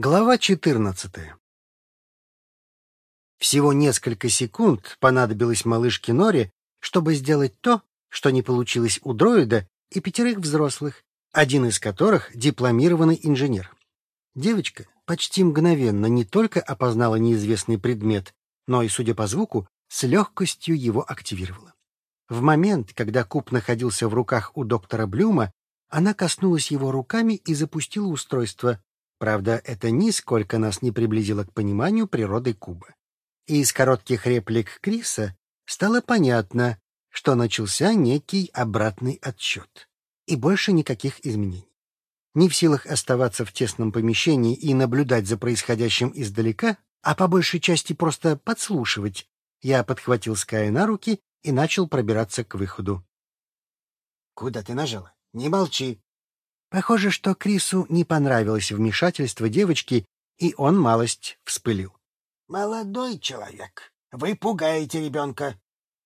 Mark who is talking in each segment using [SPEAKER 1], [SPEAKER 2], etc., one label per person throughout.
[SPEAKER 1] Глава 14. Всего несколько секунд понадобилось малышке Норе, чтобы сделать то, что не получилось у дроида и пятерых взрослых, один из которых дипломированный инженер. Девочка почти мгновенно не только опознала неизвестный предмет, но и, судя по звуку, с легкостью его активировала. В момент, когда куб находился в руках у доктора Блюма, она коснулась его руками и запустила устройство, Правда, это нисколько нас не приблизило к пониманию природы куба. И из коротких реплик Криса стало понятно, что начался некий обратный отсчет. И больше никаких изменений. Не в силах оставаться в тесном помещении и наблюдать за происходящим издалека, а по большей части просто подслушивать, я подхватил Ская на руки и начал пробираться к выходу. — Куда ты нажала? Не молчи. Похоже, что Крису не понравилось вмешательство девочки, и он малость вспылил.
[SPEAKER 2] «Молодой человек, вы пугаете ребенка!»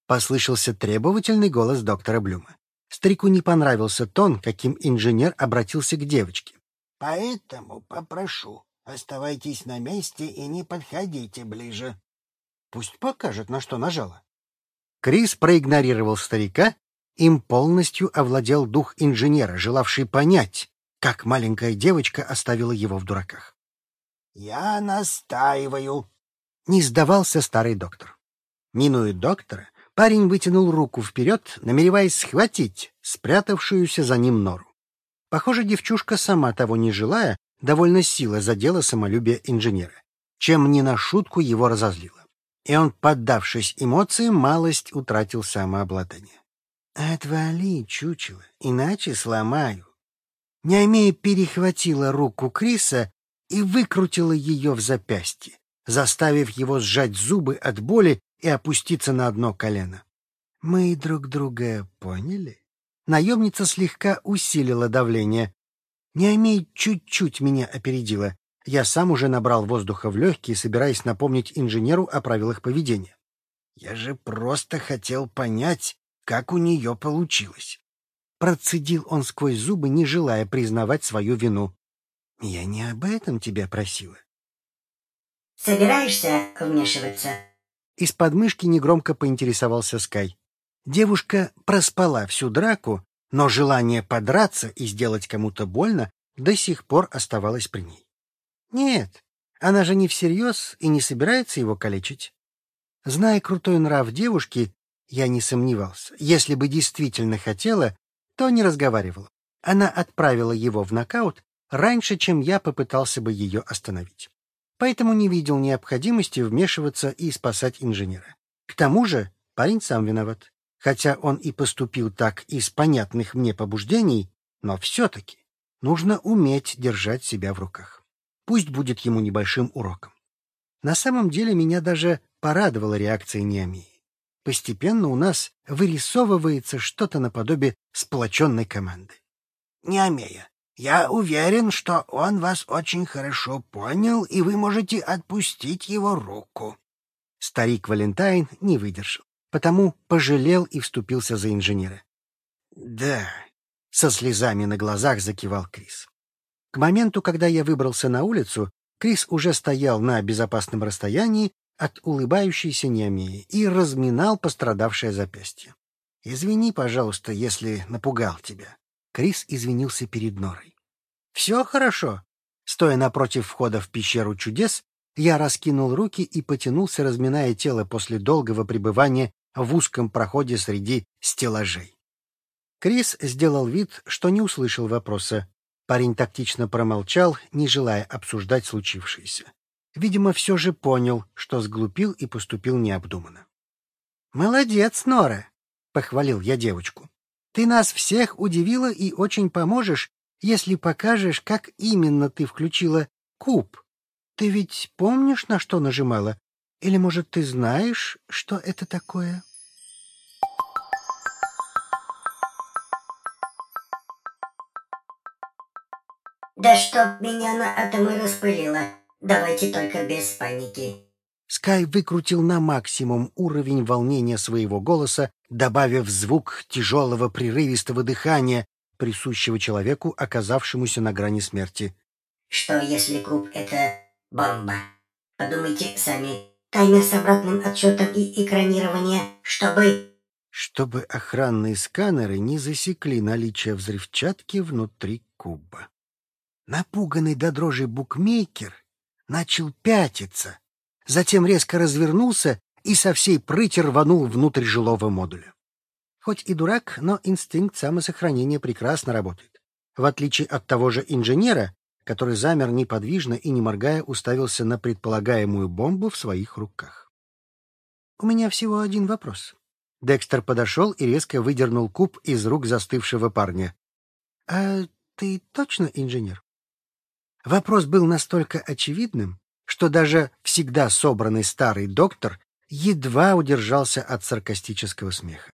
[SPEAKER 1] Послышался требовательный голос доктора Блюма. Старику не понравился тон, каким инженер обратился к девочке.
[SPEAKER 2] «Поэтому попрошу, оставайтесь на месте и не подходите ближе».
[SPEAKER 1] «Пусть покажет, на что нажала». Крис проигнорировал старика им полностью овладел дух инженера, желавший понять, как маленькая девочка оставила его в дураках.
[SPEAKER 2] «Я настаиваю», —
[SPEAKER 1] не сдавался старый доктор. Минуя доктора, парень вытянул руку вперед, намереваясь схватить спрятавшуюся за ним нору. Похоже, девчушка, сама того не желая, довольно сила задела самолюбие инженера, чем не на шутку его разозлила. И он, поддавшись эмоциям, малость утратил самообладание. «Отвали, чучело, иначе сломаю». Неомея перехватила руку Криса и выкрутила ее в запястье, заставив его сжать зубы от боли и опуститься на одно колено. «Мы друг друга поняли?» Наемница слегка усилила давление. Неомей чуть-чуть меня опередила. Я сам уже набрал воздуха в легкие, собираясь напомнить инженеру о правилах поведения. Я же просто хотел понять, как у нее получилось. Процедил он сквозь зубы, не желая признавать свою вину. Я не об этом тебя просила.
[SPEAKER 3] Собираешься вмешиваться?
[SPEAKER 1] Из подмышки негромко поинтересовался Скай. Девушка проспала всю драку, но желание подраться и сделать кому-то больно до сих пор оставалось при ней. Нет, она же не всерьез и не собирается его калечить. Зная крутой нрав девушки, я не сомневался. Если бы действительно хотела, то не разговаривала. Она отправила его в нокаут раньше, чем я попытался бы ее остановить. Поэтому не видел необходимости вмешиваться и спасать инженера. К тому же парень сам виноват. Хотя он и поступил так из понятных мне побуждений, но все-таки нужно уметь держать себя в руках. Пусть будет ему небольшим уроком. На самом деле меня даже порадовала реакция Неомии. Постепенно у нас вырисовывается что-то наподобие сплоченной команды.
[SPEAKER 2] Неомея, я уверен, что он вас очень хорошо понял, и вы можете отпустить его руку.
[SPEAKER 1] Старик Валентайн не выдержал, потому пожалел и вступился за инженера. Да, со слезами на глазах закивал Крис. К моменту, когда я выбрался на улицу, Крис уже стоял на безопасном расстоянии от улыбающейся Неомии и разминал пострадавшее запястье. «Извини, пожалуйста, если напугал тебя». Крис извинился перед Норой. «Все хорошо». Стоя напротив входа в пещеру чудес, я раскинул руки и потянулся, разминая тело после долгого пребывания в узком проходе среди стеллажей. Крис сделал вид, что не услышал вопроса. Парень тактично промолчал, не желая обсуждать случившееся видимо, все же понял, что сглупил и поступил необдуманно. «Молодец, Нора!» — похвалил я девочку. «Ты нас всех удивила и очень поможешь, если покажешь, как именно ты включила куб. Ты ведь помнишь, на что нажимала? Или, может, ты знаешь, что это такое?»
[SPEAKER 3] «Да чтоб меня на атомы распылило!» Давайте только без паники.
[SPEAKER 1] Скай выкрутил на максимум уровень волнения своего голоса, добавив звук тяжелого прерывистого дыхания, присущего человеку, оказавшемуся на грани смерти.
[SPEAKER 3] Что если куб — это бомба? Подумайте сами. Таймер с обратным отсчетом и экранирование, чтобы...
[SPEAKER 1] Чтобы охранные сканеры не засекли наличие взрывчатки внутри куба. Напуганный до дрожи букмекер начал пятиться, затем резко развернулся и со всей прыти рванул внутрь жилого модуля. Хоть и дурак, но инстинкт самосохранения прекрасно работает. В отличие от того же инженера, который замер неподвижно и, не моргая, уставился на предполагаемую бомбу в своих руках. «У меня всего один вопрос». Декстер подошел и резко выдернул куб из рук застывшего парня. «А ты точно инженер?» Вопрос был настолько очевидным, что даже всегда собранный старый доктор едва удержался от саркастического смеха.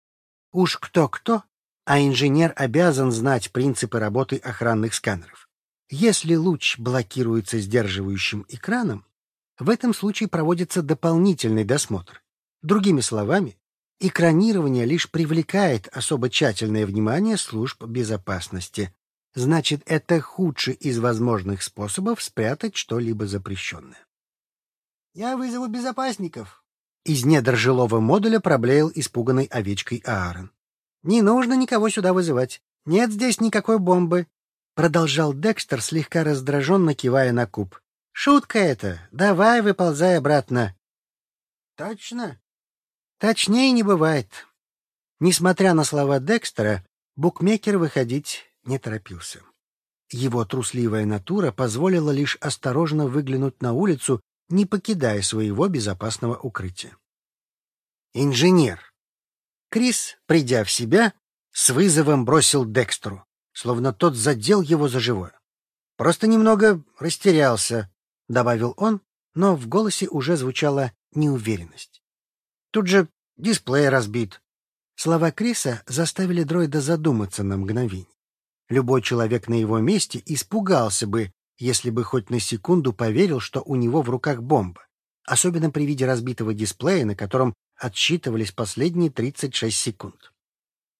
[SPEAKER 1] Уж кто-кто, а инженер обязан знать принципы работы охранных сканеров. Если луч блокируется сдерживающим экраном, в этом случае проводится дополнительный досмотр. Другими словами, экранирование лишь привлекает особо тщательное внимание служб безопасности. Значит, это худший из возможных способов спрятать что-либо запрещенное.
[SPEAKER 2] «Я вызову безопасников»,
[SPEAKER 1] из недр жилого модуля проблеял испуганной овечкой Аарон. «Не нужно никого сюда вызывать. Нет здесь никакой бомбы», — продолжал Декстер, слегка раздраженно кивая на куб. «Шутка это. Давай, выползай обратно».
[SPEAKER 2] «Точно?»
[SPEAKER 1] «Точнее не бывает». Несмотря на слова Декстера, букмекер выходить не торопился. Его трусливая натура позволила лишь осторожно выглянуть на улицу не покидая своего безопасного укрытия. «Инженер!» Крис, придя в себя, с вызовом бросил Декстеру, словно тот задел его за живое. «Просто немного растерялся», — добавил он, но в голосе уже звучала неуверенность. «Тут же дисплей разбит». Слова Криса заставили дроида задуматься на мгновение. Любой человек на его месте испугался бы, если бы хоть на секунду поверил, что у него в руках бомба, особенно при виде разбитого дисплея, на котором отсчитывались последние 36 секунд.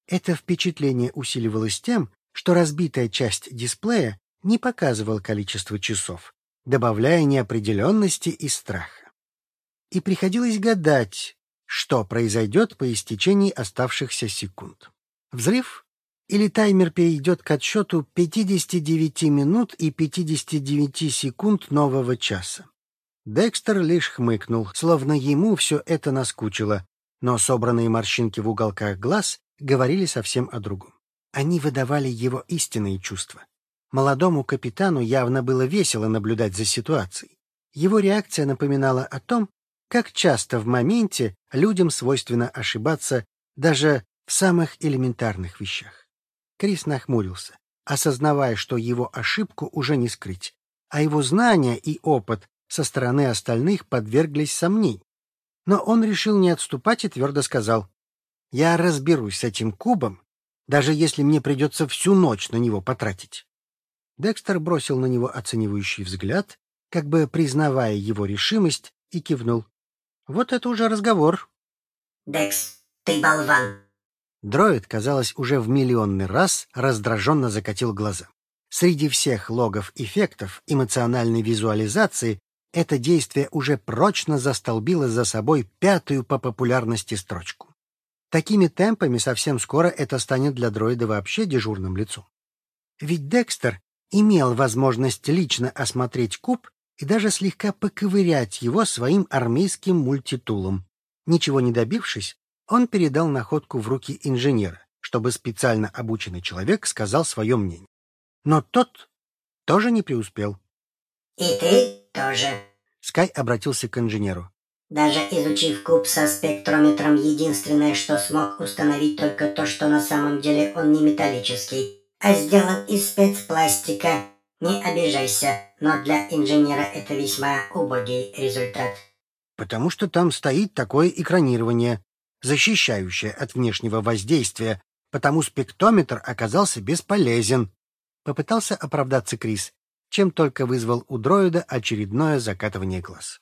[SPEAKER 1] Это впечатление усиливалось тем, что разбитая часть дисплея не показывала количество часов, добавляя неопределенности и страха. И приходилось гадать, что произойдет по истечении оставшихся секунд. Взрыв или таймер перейдет к отсчету 59 минут и 59 секунд нового часа. Декстер лишь хмыкнул, словно ему все это наскучило, но собранные морщинки в уголках глаз говорили совсем о другом. Они выдавали его истинные чувства. Молодому капитану явно было весело наблюдать за ситуацией. Его реакция напоминала о том, как часто в моменте людям свойственно ошибаться даже в самых элементарных вещах. Крис нахмурился, осознавая, что его ошибку уже не скрыть, а его знания и опыт со стороны остальных подверглись сомнению. Но он решил не отступать и твердо сказал, «Я разберусь с этим кубом, даже если мне придется всю ночь на него потратить». Декстер бросил на него оценивающий взгляд, как бы признавая его решимость, и кивнул. «Вот это уже разговор».
[SPEAKER 3] «Декс, ты болван!»
[SPEAKER 1] Дроид, казалось, уже в миллионный раз раздраженно закатил глаза. Среди всех логов эффектов эмоциональной визуализации это действие уже прочно застолбило за собой пятую по популярности строчку. Такими темпами совсем скоро это станет для дроида вообще дежурным лицом. Ведь Декстер имел возможность лично осмотреть куб и даже слегка поковырять его своим армейским мультитулом. Ничего не добившись, он передал находку в руки инженера, чтобы специально обученный человек сказал свое мнение. Но тот тоже не преуспел.
[SPEAKER 3] «И ты тоже».
[SPEAKER 1] Скай обратился к инженеру.
[SPEAKER 3] Даже изучив куб со спектрометром, единственное, что смог установить только то, что на самом деле он не металлический, а сделан из спецпластика. Не обижайся, но для инженера это весьма убогий результат.
[SPEAKER 1] Потому что там стоит такое экранирование, защищающая от внешнего воздействия, потому спектометр оказался бесполезен. Попытался оправдаться Крис, чем только вызвал у дроида очередное закатывание глаз.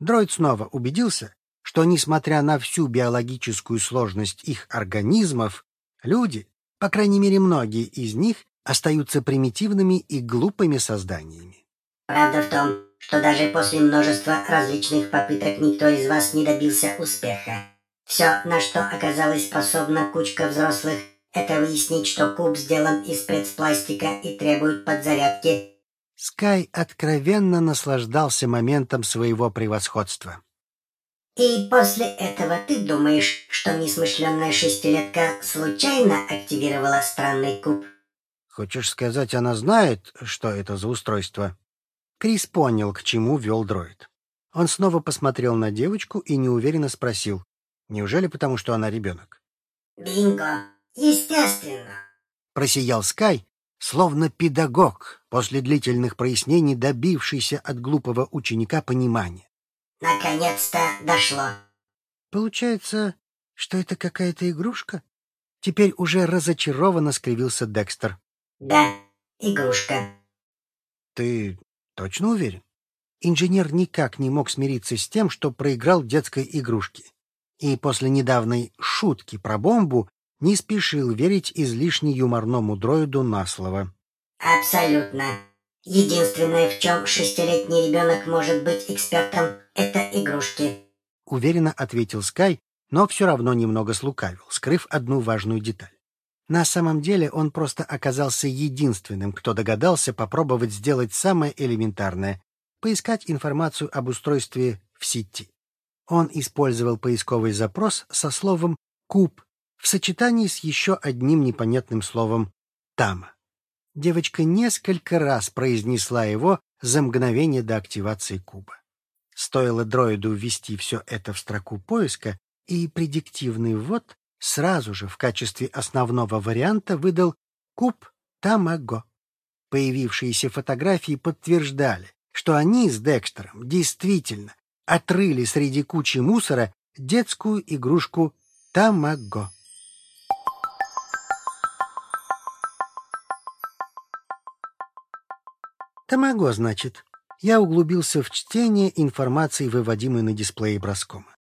[SPEAKER 1] Дроид снова убедился, что, несмотря на всю биологическую сложность их организмов, люди, по крайней мере многие из них, остаются примитивными и глупыми созданиями.
[SPEAKER 3] Правда в том, что даже после множества различных попыток никто из вас не добился успеха. Все, на что оказалась способна кучка взрослых, это выяснить, что куб сделан из спецпластика и требует подзарядки.
[SPEAKER 1] Скай откровенно наслаждался моментом своего превосходства.
[SPEAKER 3] И после этого ты думаешь, что несмышленная шестилетка случайно активировала странный куб?
[SPEAKER 1] Хочешь сказать, она знает, что это за устройство? Крис понял, к чему вел дроид. Он снова посмотрел на девочку и неуверенно спросил, неужели потому, что она ребенок?
[SPEAKER 3] Бинго, естественно.
[SPEAKER 1] Просиял Скай, словно педагог, после длительных прояснений добившийся от глупого ученика понимания.
[SPEAKER 3] Наконец-то дошло.
[SPEAKER 1] Получается, что это какая-то игрушка? Теперь уже разочарованно скривился Декстер.
[SPEAKER 3] Да, игрушка.
[SPEAKER 1] Ты точно уверен? Инженер никак не мог смириться с тем, что проиграл детской игрушке. И после недавней шутки про бомбу не спешил верить излишне юморному дроиду на слово.
[SPEAKER 3] Абсолютно. Единственное, в чем шестилетний ребенок может быть экспертом, это игрушки.
[SPEAKER 1] Уверенно ответил Скай, но все равно немного слукавил, скрыв одну важную деталь. На самом деле он просто оказался единственным, кто догадался попробовать сделать самое элементарное — поискать информацию об устройстве в сети. Он использовал поисковый запрос со словом «куб» в сочетании с еще одним непонятным словом «тама». Девочка несколько раз произнесла его за мгновение до активации куба. Стоило дроиду ввести все это в строку поиска, и предиктивный ввод сразу же в качестве основного варианта выдал куб Тамаго. Появившиеся фотографии подтверждали, что они с Декстером действительно отрыли среди кучи мусора детскую игрушку Тамаго. Тамаго, значит. Я углубился в чтение информации, выводимой на дисплее броскома.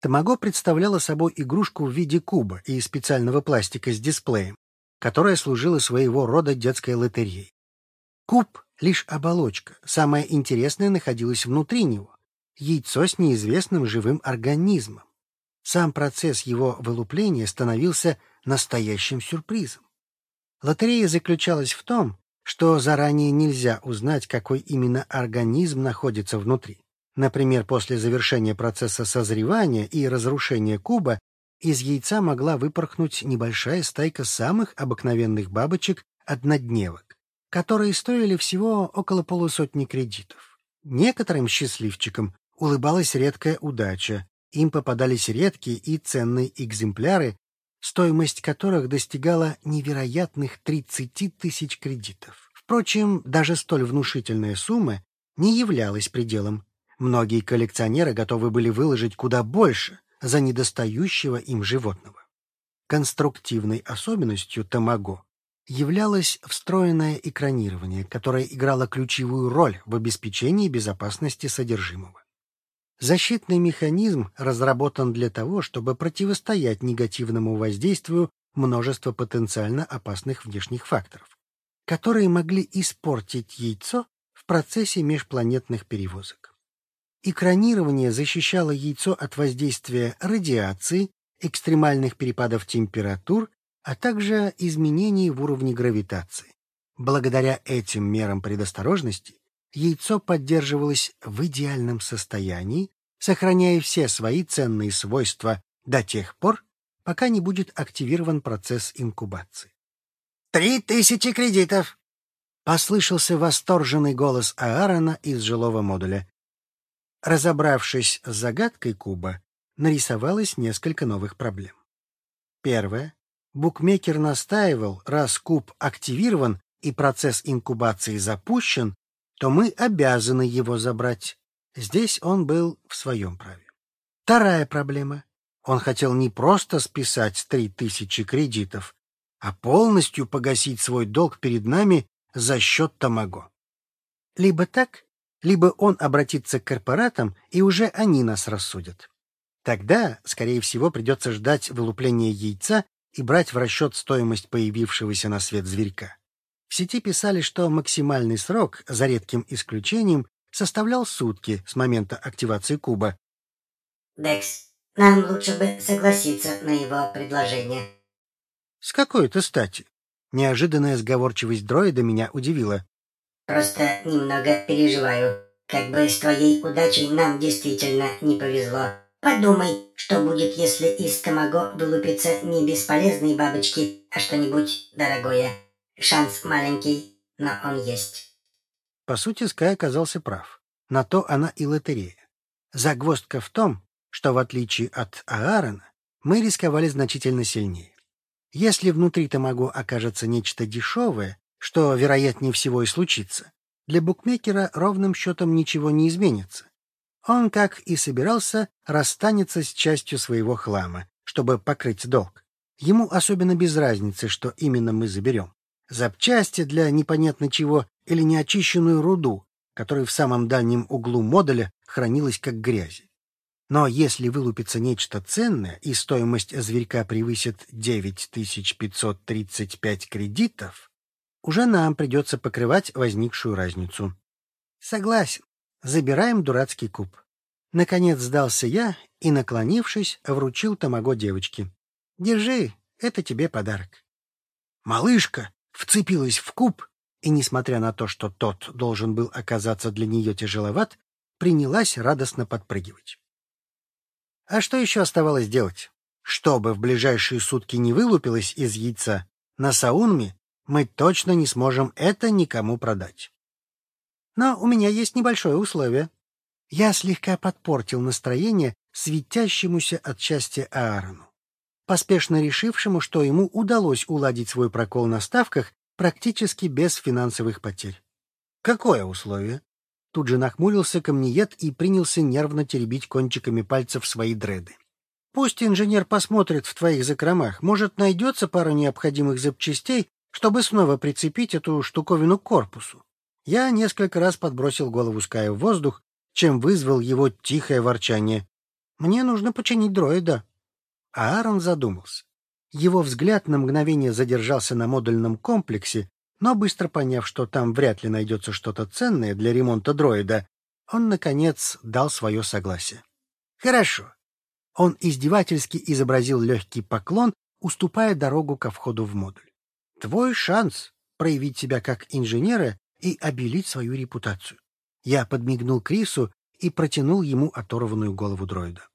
[SPEAKER 1] Тамаго представляла собой игрушку в виде куба и специального пластика с дисплеем, которая служила своего рода детской лотереей. Куб — лишь оболочка, самое интересное находилось внутри него — яйцо с неизвестным живым организмом. Сам процесс его вылупления становился настоящим сюрпризом. Лотерея заключалась в том, что заранее нельзя узнать, какой именно организм находится внутри. Например, после завершения процесса созревания и разрушения куба из яйца могла выпорхнуть небольшая стайка самых обыкновенных бабочек-однодневок, которые стоили всего около полусотни кредитов. Некоторым счастливчикам улыбалась редкая удача, им попадались редкие и ценные экземпляры, стоимость которых достигала невероятных 30 тысяч кредитов. Впрочем, даже столь внушительная сумма не являлась пределом. Многие коллекционеры готовы были выложить куда больше за недостающего им животного. Конструктивной особенностью Тамаго являлось встроенное экранирование, которое играло ключевую роль в обеспечении безопасности содержимого. Защитный механизм разработан для того, чтобы противостоять негативному воздействию множества потенциально опасных внешних факторов, которые могли испортить яйцо в процессе межпланетных перевозок. Экранирование защищало яйцо от воздействия радиации, экстремальных перепадов температур, а также изменений в уровне гравитации. Благодаря этим мерам предосторожности яйцо поддерживалось в идеальном состоянии, сохраняя все свои ценные свойства до тех пор, пока не будет активирован процесс инкубации.
[SPEAKER 2] «Три тысячи кредитов!»
[SPEAKER 1] — послышался восторженный голос Аарона из жилого модуля. Разобравшись с загадкой куба, нарисовалось несколько новых проблем. Первое. Букмекер настаивал, раз куб активирован и процесс инкубации запущен, то мы обязаны его забрать. Здесь он был в своем праве. Вторая проблема. Он хотел не просто списать три тысячи кредитов, а полностью погасить свой долг перед нами за счет Тамаго. Либо так, либо он обратится к корпоратам, и уже они нас рассудят. Тогда, скорее всего, придется ждать вылупления яйца и брать в расчет стоимость появившегося на свет зверька. В сети писали, что максимальный срок, за редким исключением, составлял сутки с момента активации куба.
[SPEAKER 3] Декс, нам лучше бы согласиться на его предложение.
[SPEAKER 1] С какой-то стати? Неожиданная сговорчивость дроида меня удивила.
[SPEAKER 3] Просто немного переживаю. Как бы с твоей удачей нам действительно не повезло. Подумай, что будет, если из Тамаго вылупятся не бесполезные бабочки, а что-нибудь дорогое. Шанс маленький, но он есть.
[SPEAKER 1] По сути, Скай оказался прав. На то она и лотерея. Загвоздка в том, что в отличие от Аарона, мы рисковали значительно сильнее. Если внутри Тамаго окажется нечто дешевое, что вероятнее всего и случится, для букмекера ровным счетом ничего не изменится. Он, как и собирался, расстанется с частью своего хлама, чтобы покрыть долг. Ему особенно без разницы, что именно мы заберем. Запчасти для непонятно чего или неочищенную руду, которая в самом дальнем углу модуля хранилась как грязи. Но если вылупится нечто ценное, и стоимость зверька превысит 9535 кредитов, уже нам придется покрывать возникшую разницу. Согласен. Забираем дурацкий куб. Наконец сдался я и, наклонившись, вручил тамаго девочке. Держи, это тебе подарок. Малышка вцепилась в куб и, несмотря на то, что тот должен был оказаться для нее тяжеловат, принялась радостно подпрыгивать. А что еще оставалось делать? Чтобы в ближайшие сутки не вылупилось из яйца, на Саунме мы точно не сможем это никому продать. Но у меня есть небольшое условие. Я слегка подпортил настроение светящемуся от счастья Аарону, поспешно решившему, что ему удалось уладить свой прокол на ставках практически без финансовых потерь. Какое условие? Тут же нахмурился камнеед и принялся нервно теребить кончиками пальцев свои дреды. Пусть инженер посмотрит в твоих закромах, может, найдется пара необходимых запчастей, чтобы снова прицепить эту штуковину к корпусу. Я несколько раз подбросил голову Ская в воздух, чем вызвал его тихое ворчание. «Мне нужно починить дроида». А Аарон задумался. Его взгляд на мгновение задержался на модульном комплексе, но быстро поняв, что там вряд ли найдется что-то ценное для ремонта дроида, он, наконец, дал свое согласие. «Хорошо». Он издевательски изобразил легкий поклон, уступая дорогу ко входу в модуль. Твой шанс проявить себя как инженера и обелить свою репутацию. Я подмигнул Крису и протянул ему оторванную голову дроида.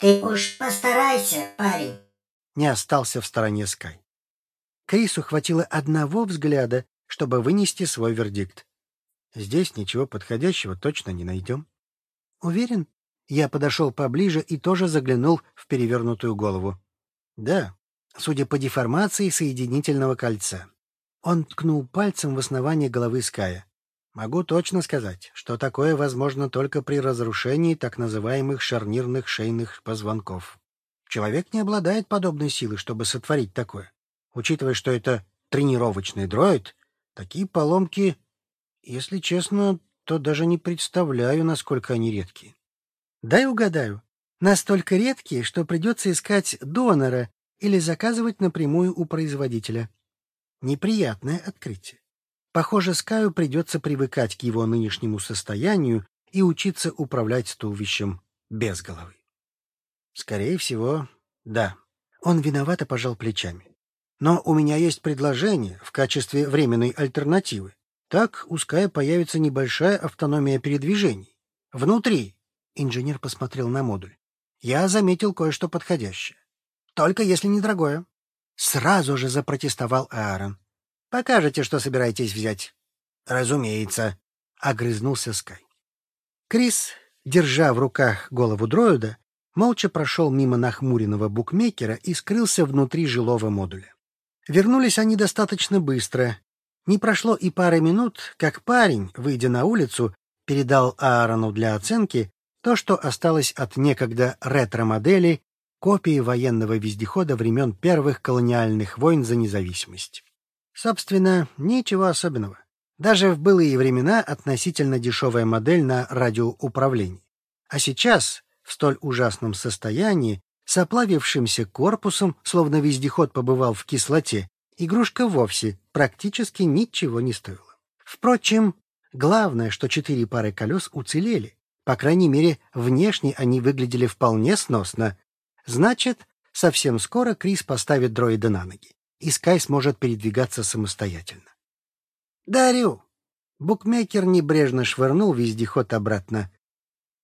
[SPEAKER 3] Ты уж постарайся, парень.
[SPEAKER 1] Не остался в стороне Скай. Крису хватило одного взгляда, чтобы вынести свой вердикт. Здесь ничего подходящего точно не найдем. Уверен? Я подошел поближе и тоже заглянул в перевернутую голову. Да, судя по деформации соединительного кольца. Он ткнул пальцем в основание головы Ская. Могу точно сказать, что такое возможно только при разрушении так называемых шарнирных шейных позвонков. Человек не обладает подобной силой, чтобы сотворить такое. Учитывая, что это тренировочный дроид, такие поломки, если честно, то даже не представляю, насколько они редкие. Дай угадаю. Настолько редкие, что придется искать донора или заказывать напрямую у производителя. Неприятное открытие. Похоже, Скаю придется привыкать к его нынешнему состоянию и учиться управлять туловищем без головы. Скорее всего, да. Он виновато пожал плечами. Но у меня есть предложение в качестве временной альтернативы. Так у Ская появится небольшая автономия передвижений. Внутри. Инженер посмотрел на модуль. Я заметил кое-что подходящее. Только если недорогое. Сразу же запротестовал Аарон. Покажете, что собираетесь взять. Разумеется, огрызнулся Скай. Крис, держа в руках голову дроида, молча прошел мимо нахмуренного букмекера и скрылся внутри жилого модуля. Вернулись они достаточно быстро. Не прошло и пары минут, как парень, выйдя на улицу, передал Аарону для оценки то, что осталось от некогда ретро-модели копии военного вездехода времен первых колониальных войн за независимость. Собственно, ничего особенного. Даже в былые времена относительно дешевая модель на радиоуправлении. А сейчас, в столь ужасном состоянии, с оплавившимся корпусом, словно вездеход побывал в кислоте, игрушка вовсе практически ничего не стоила. Впрочем, главное, что четыре пары колес уцелели. По крайней мере, внешне они выглядели вполне сносно. Значит, совсем скоро Крис поставит дроида на ноги, и Скай сможет передвигаться самостоятельно.
[SPEAKER 2] «Дарю!»
[SPEAKER 1] Букмекер небрежно швырнул вездеход обратно.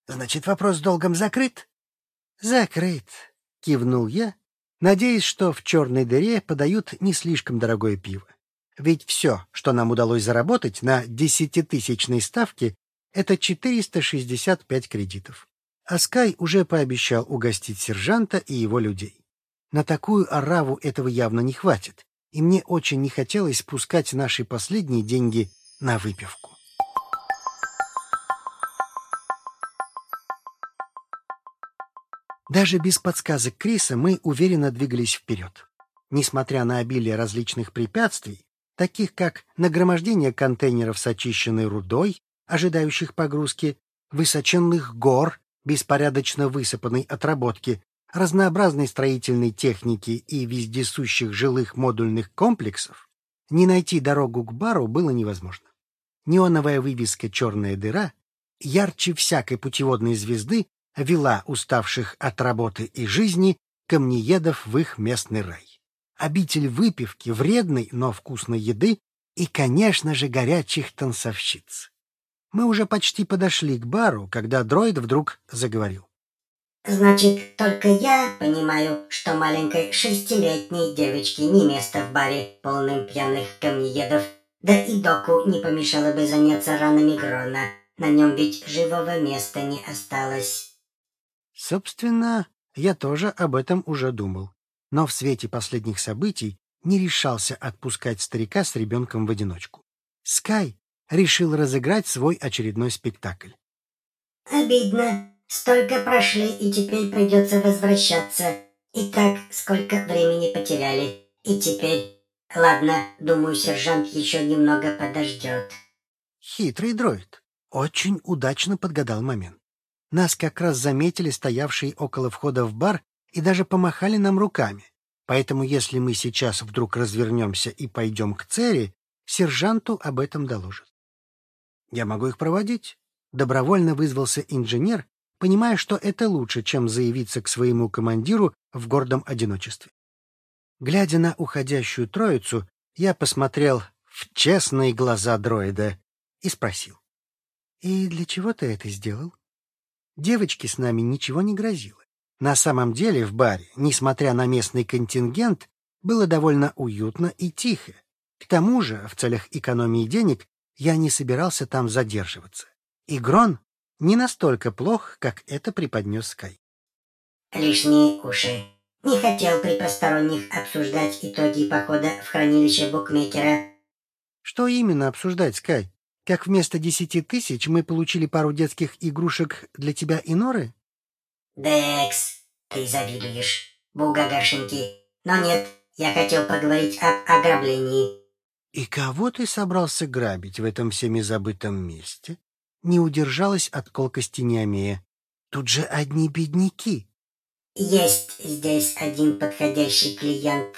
[SPEAKER 2] «Значит, вопрос с долгом закрыт?»
[SPEAKER 1] «Закрыт», — кивнул я, надеясь, что в черной дыре подают не слишком дорогое пиво. Ведь все, что нам удалось заработать на десятитысячной ставке, это 465 кредитов. А Скай уже пообещал угостить сержанта и его людей. На такую ораву этого явно не хватит, и мне очень не хотелось спускать наши последние деньги на выпивку. Даже без подсказок Криса мы уверенно двигались вперед. Несмотря на обилие различных препятствий, таких как нагромождение контейнеров с очищенной рудой, ожидающих погрузки, высоченных гор, беспорядочно высыпанной отработки, разнообразной строительной техники и вездесущих жилых модульных комплексов, не найти дорогу к бару было невозможно. Неоновая вывеска «Черная дыра» ярче всякой путеводной звезды вела уставших от работы и жизни камнеедов в их местный рай. Обитель выпивки, вредной, но вкусной еды и, конечно же, горячих танцовщиц. Мы уже почти подошли к бару, когда дроид вдруг заговорил.
[SPEAKER 3] Значит, только я понимаю, что маленькой шестилетней девочке не место в баре, полным пьяных камнеедов. Да и доку не помешало бы заняться ранами Грона. На нем ведь живого места не осталось.
[SPEAKER 1] Собственно, я тоже об этом уже думал, но в свете последних событий не решался отпускать старика с ребенком в одиночку. Скай решил разыграть свой очередной спектакль.
[SPEAKER 3] «Обидно. Столько прошли, и теперь придется возвращаться. И так, сколько времени потеряли. И теперь... Ладно, думаю, сержант еще немного подождет».
[SPEAKER 1] Хитрый дроид. Очень удачно подгадал момент. Нас как раз заметили стоявшие около входа в бар и даже помахали нам руками. Поэтому если мы сейчас вдруг развернемся и пойдем к Цере, сержанту об этом доложат. Я могу их проводить. Добровольно вызвался инженер, понимая, что это лучше, чем заявиться к своему командиру в гордом одиночестве. Глядя на уходящую троицу, я посмотрел в честные глаза дроида и спросил. — И для чего ты это сделал? Девочке с нами ничего не грозило. На самом деле в баре, несмотря на местный контингент, было довольно уютно и тихо. К тому же, в целях экономии денег, я не собирался там задерживаться. И Грон не настолько плох, как это преподнес Скай.
[SPEAKER 3] Лишние уши. Не хотел при посторонних обсуждать итоги похода в хранилище букмекера.
[SPEAKER 1] Что именно обсуждать, Скай? Как вместо десяти тысяч мы получили пару детских игрушек для тебя и Норы?
[SPEAKER 3] Декс, ты завидуешь. Бугагашеньки. Но нет, я хотел поговорить об ограблении.
[SPEAKER 1] И кого ты собрался грабить в этом всеми забытом месте? Не удержалась от колкости Неомея. Тут же одни бедняки.
[SPEAKER 3] Есть здесь один подходящий клиент.